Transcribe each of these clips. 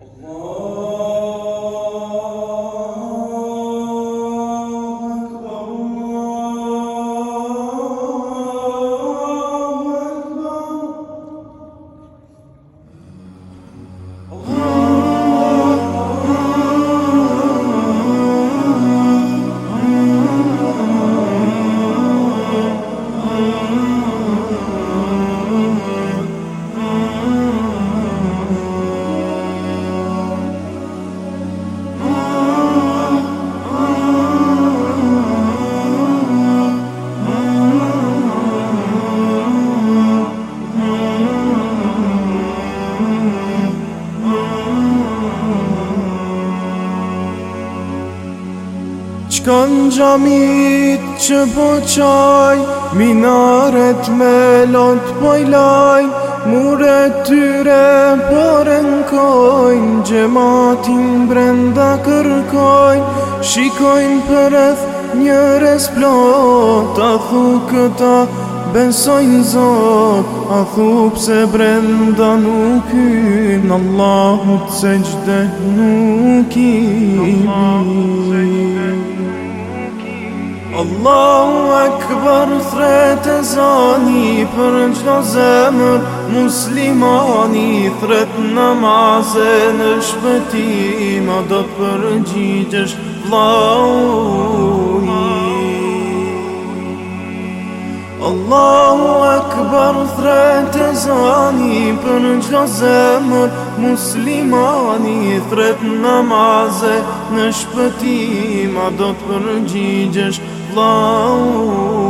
Allah. Shkon gjamit që po qaj Minaret me lot po Mure tyre po rënkojnë Gjematin brenda kërkojnë Shikojnë për eth një resplot A thu këta besojnë zot A thu pse brenda nuk hynë Allahut se gjde Allahu Akbar këpër threjt e zani, për një zemër muslimani, threjt në maze në shpëti, ma do të përgjitësht la umi. Allahu akbar thret e zani për në gjdo zemër muslimani Thret në maze në shpëtima do të përgjigjesh Allahu akbar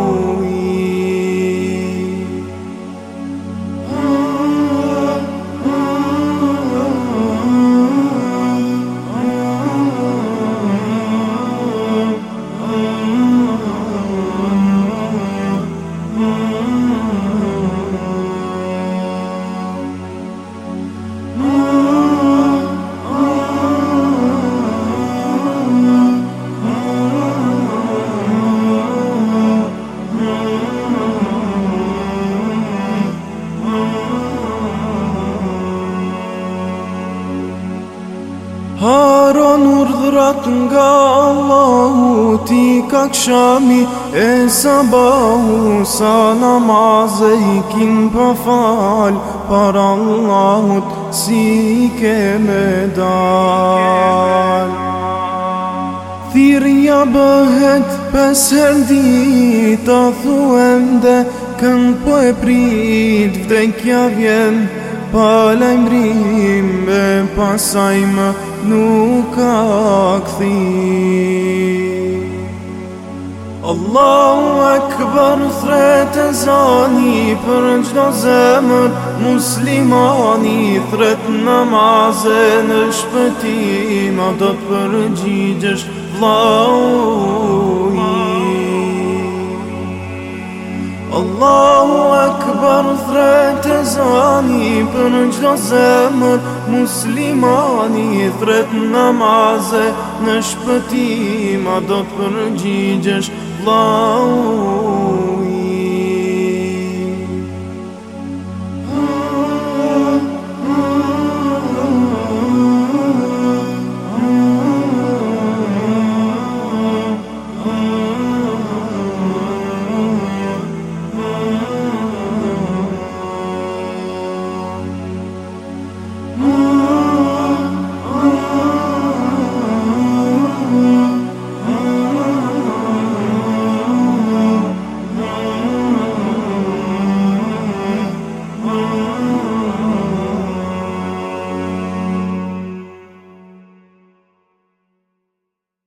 Mm-hmm. Nga Allahu ti kak shami E sa bahu sa namaz e ikin pa fal Para Allahut si ke me dal Thirja bëhet pes herdi të thuende Kënë po e prit vdekja vjenë Palajmërim e pasaj më nuk ka këthi Allahu Akbar, thret e zani Për në gjdo zemër muslimani Thret namaz e në shpëtim A do të përgjigjësh vlau Allahu akbar zret e zani për në gjdo zemër Muslimani zret namaze në shpëtima do të përgjigjesh Allahu akbar